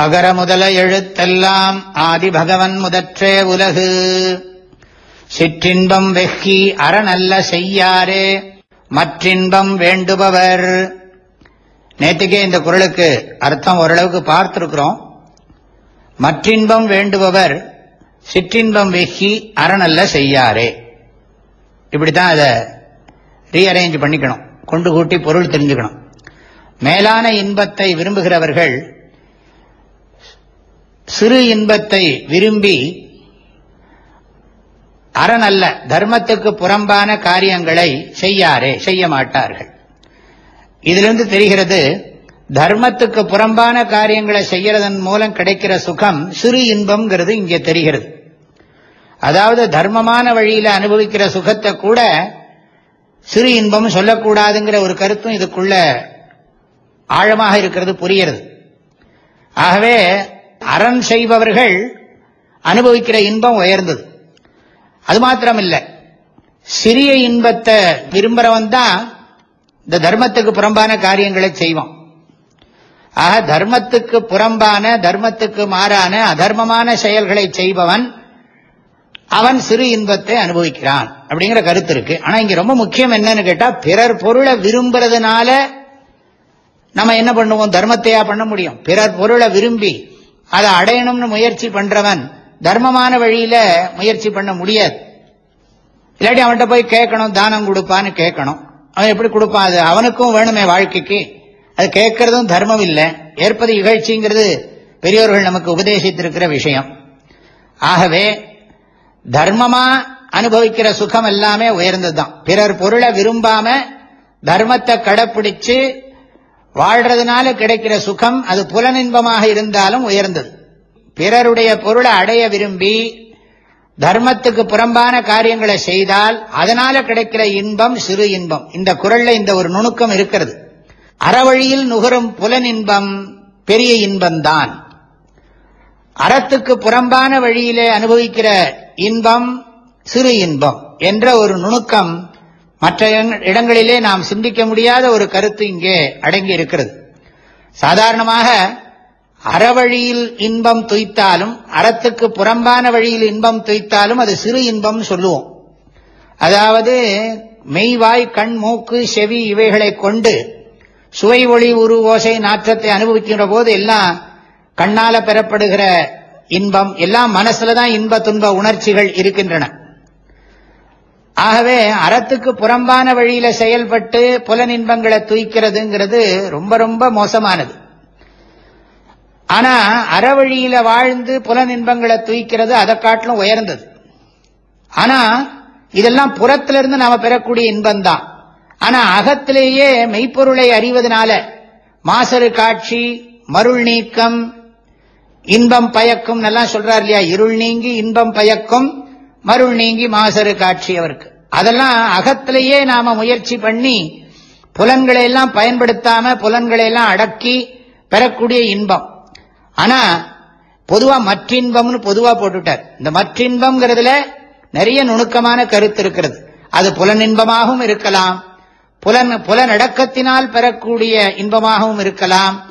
அகர முதல எழுத்தெல்லாம் ஆதி பகவன் முதற்றே உலகு. சிற்றின்பம் வெக்கி அறநல்ல செய்யாரே மற்றின்பம் வேண்டுபவர். நேற்றுக்கே இந்த குரலுக்கு அர்த்தம் ஓரளவுக்கு பார்த்திருக்கிறோம். மற்றின்பம் வேண்டுபவர் சிற்றின்பம் வெக்கி அறநல்ல செய்யாரே. இப்படித்தான் அதை ரீஅரேஞ்ச் பண்ணிக்கணும். கொண்டு கூட்டி பொருள் தெரிஞ்சுக்கணும். மேலான இன்பத்தை விரும்புகிறவர்கள் சிறு இன்பத்தை விரும்பி அறநல்ல தர்மத்துக்கு புறம்பான காரியங்களை செய்யாரே செய்ய மாட்டார்கள். இதிலிருந்து தெரிகிறது தர்மத்துக்கு புறம்பான காரியங்களை செய்யறதன் மூலம் கிடைக்கிற சுகம் சிறு இன்பம்ங்கிறது இங்கே தெரிகிறது. அதாவது தர்மமான வழியில அனுபவிக்கிற சுகத்தை கூட சிறு இன்பம் சொல்லக்கூடாதுங்கிற ஒரு கருத்தும் இதுக்குள்ள ஆழமாக இருக்கிறது புரிகிறது. ஆகவே அறம் செய்பவர்கள் அனுபவிக்கிற இன்பம் உயர்ந்தது. அது மாத்திரம் இல்லை சிறிய இன்பத்தை விரும்புறவன் தான் இந்த தர்மத்துக்கு புறம்பான காரியங்களை செய்வான். ஆக தர்மத்துக்கு புறம்பான தர்மத்துக்கு மாறான அதர்மமான செயல்களை செய்பவன் அவன் சிறு இன்பத்தை அனுபவிக்கிறான் அப்படிங்கிற கருத்து இருக்கு. ஆனா இங்க ரொம்ப முக்கியம் என்னன்னு கேட்டா பிறர் பொருளை விரும்புறதுனால நம்ம என்ன பண்ணுவோம்? தர்மத்தையா பண்ண முடியும். பிறர் பொருளை விரும்பி அதை அடையணும்னு முயற்சி பண்றவன் தர்மமான வழியில முயற்சி பண்ண முடியாது. இல்லாட்டி அவன்கிட்ட போய் கேட்கணும் தானம் கொடுப்பான்னு கேட்கணும். அவன் எப்படி கொடுப்பான்? அது அவனுக்கும் வேணுமே வாழ்க்கைக்கு. அது கேட்கறதும் தர்மம் இல்லை. ஏற்பது இகழ்ச்சிங்கிறது பெரியோர்கள் நமக்கு உபதேசித்திருக்கிற விஷயம். ஆகவே தர்மமா அனுபவிக்கிற சுகம் எல்லாமே உயர்ந்ததுதான். பிறர் பொருளை விரும்பாம தர்மத்தை கடைப்பிடிச்சு வாழ்றதுனால கிடைக்கிற சுகம் அது புலனின்பமாக இருந்தாலும் உயர்ந்தது. பிறருடைய பொருளை அடைய விரும்பி தர்மத்துக்கு புறம்பான காரியங்களை செய்தால் அதனால கிடைக்கிற இன்பம் சிறு இன்பம். இந்த குரல்ல இந்த ஒரு நுணுக்கம் இருக்கிறது. அறவழியில் நுகரும் புலனின்பம் பெரிய இன்பம்தான். அறத்துக்கு புறம்பான வழியிலே அனுபவிக்கிற இன்பம் சிறு இன்பம் என்ற ஒரு நுணுக்கம் மற்ற இடங்களிலே நாம் சிந்திக்க முடியாத ஒரு கருத்து இங்கே அடங்கி இருக்கிறது சாதாரணமாக அறவழியில் இன்பம் துய்த்தாலும் அறத்துக்கு புறம்பான வழியில் இன்பம் துய்த்தாலும் அது சிறு இன்பம் சொல்லுவோம். அதாவது மெய்வாய் கண் மூக்கு செவி இவைகளை கொண்டு சுவை ஒளி உரு ஓசை நாற்றத்தை அனுபவிக்கின்ற போது எல்லாம் கண்ணால பெறப்படுகிற இன்பம் எல்லாம் மனசுல தான் இன்ப துன்ப உணர்ச்சிகள் இருக்கின்றன. ஆகவே அறத்துக்கு புறம்பான வழியில செயல்பட்டு புல இன்பங்களை தூய்க்கிறதுங்கிறது ரொம்ப ரொம்ப மோசமானது. ஆனா அறவழியில வாழ்ந்து புல இன்பங்களை தூய்க்கிறது அதை காட்டிலும் உயர்ந்தது. ஆனா இதெல்லாம் புறத்திலிருந்து நாம பெறக்கூடிய இன்பம்தான். ஆனா அகத்திலேயே மெய்ப்பொருளை அறிவதனால மாசரு காட்சி மருள் நீக்கம் இன்பம் பயக்கும் எல்லாம் சொல்றார் இல்லையா? இருள் நீங்கி இன்பம் பயக்கும் மருள் நீங்கி மாசரு காட்சி அவருக்கு. அதெல்லாம் அகத்திலேயே நாம முயற்சி பண்ணி புலன்களை எல்லாம் பயன்படுத்தாம புலன்களை எல்லாம் அடக்கி பெறக்கூடிய இன்பம். ஆனா பொதுவா மற்றின்பம்னு பொதுவா போட்டுட்டார். இந்த மற்றின்பம்ங்கிறதுல நிறைய நுணுக்கமான கருத்து இருக்கிறது. அது புலனின்பமாகவும் இருக்கலாம். புலன் புலனடக்கத்தினால் பெறக்கூடிய இன்பமாகவும் இருக்கலாம்.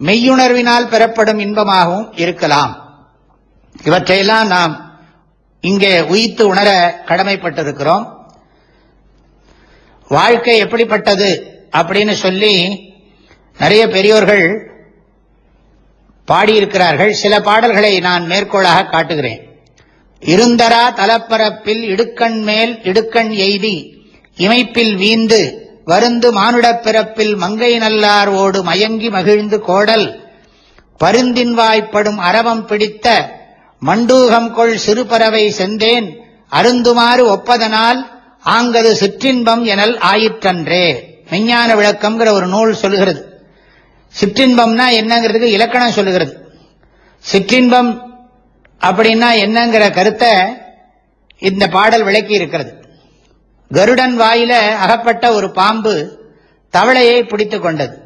மெய்யுணர்வினால் பெறப்படும் இன்பமாகவும் இருக்கலாம். இவற்றையெல்லாம் நாம் இங்கே உயித்து உணர கடமைப்பட்டிருக்கிறோம். வாழ்க்கை எப்படிப்பட்டது அப்படின்னு சொல்லி நிறைய பெரியோர்கள் பாடியிருக்கிறார்கள். சில பாடல்களை நான் மேற்கோளாக காட்டுகிறேன். இருந்தரா தலப்பரப்பில் இடுக்கண் மேல் இடுக்கண் எய்தி இமைப்பில் வீந்து வருந்து மானுடப் பிறப்பில் மங்கை நல்லார் ஓடு மயங்கி மகிழ்ந்து கோடல் பருந்தின் வாய்ப்படும் அரவம் பிடித்த மண்டூகம் கொள் சிறுபறவை சென்றேன். அருந்துமாறு ஒப்பதனால் ஆங்கது சிற்றின்பம் எனல் ஆயிற்றன்றே. மெஞ்ஞான விளக்கம்ங்கிற ஒரு நூல் சொல்லுகிறது. சிற்றின்பம்னா என்னங்கிறதுக்கு இலக்கணம் சொல்லுகிறது. சிற்றின்பம் அப்படின்னா என்னங்கிற கருத்தை இந்த பாடல் விளக்கி இருக்கிறது. கருடன் வாயில அகப்பட்ட ஒரு பாம்பு தவளையை பிடித்துக் கொண்டது.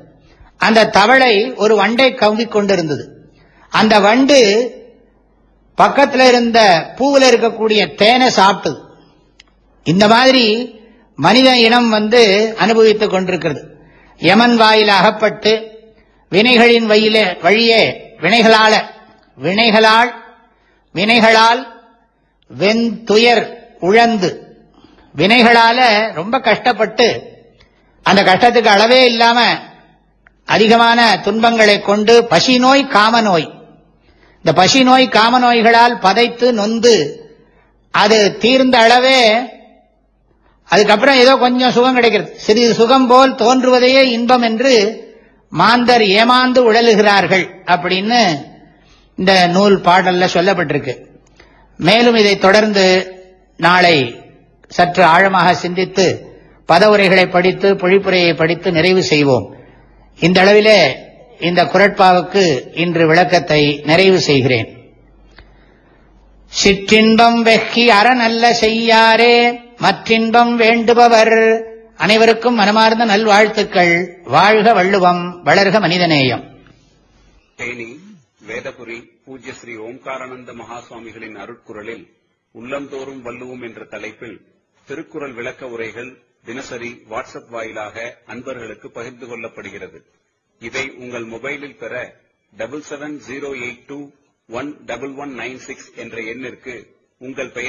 அந்த தவளை ஒரு வண்டை கவ்விக் கொண்டிருந்தது. அந்த வண்டு பக்கத்தில் இருந்த பூவில் இருக்கக்கூடிய தேனை சாப்பிட்டது. இந்த மாதிரி மனித இனம் வந்து அனுபவித்துக் கொண்டிருக்கிறது. யமன் வாயில் அகப்பட்டு வினைகளின் வழியிலே வழியே வினைகளால வினைகளால் வினைகளால் வெந்துயர் உழந்து வினைகளால ரொம்ப கஷ்டப்பட்டு அந்த கஷ்டத்துக்கு அளவே இல்லாம அதிகமான துன்பங்களை கொண்டு பசி நோய் காம நோய் இந்த பசி நோய் காம நோய்களால் பதைத்து நொந்து அது தீர்ந்த அளவே அதுக்கப்புறம் ஏதோ கொஞ்சம் சுகம் கிடைக்கிறது. சிறிது சுகம் போல் தோன்றுவதையே இன்பம் என்று மாந்தர் ஏமாந்து உழலுகிறார்கள் அப்படின்னு இந்த நூல் பாடல்ல சொல்லப்பட்டிருக்கு. மேலும் இதை தொடர்ந்து நாளை சற்று ஆழமாக சிந்தித்து பதவுரைகளை படித்து பொழிப்புரையை படித்து நிறைவு செய்வோம். இந்த அளவிலே இந்த குரட்பாவுக்கு இன்று விளக்கத்தை நிறைவு செய்கிறேன். சிற்றின்பம் வெக்கி அறநல்ல செய்யாரே மற்றின்பம் வேண்டுபவர். அனைவருக்கும் மனமார்ந்த நல்வாழ்த்துக்கள். வாழ்க வள்ளுவம் வளர்க மனிதநேயம். தேனி வேதபுரி பூஜ்ய ஸ்ரீ ஓம்காரானந்த மகாசுவாமிகளின் அருட்குரலில் உள்ளந்தோறும் வள்ளுவோம் என்ற தலைப்பில் திருக்குறள் விளக்க உரைகள் தினசரி வாட்ஸ்அப் வாயிலாக அன்பர்களுக்கு பகிர்ந்து கொள்ளப்படுகிறது. இதை உங்கள் மொபைலில் பெற double seven zero eight two one double one nine six என்ற எண்ணிற்கு உங்கள் பெயர்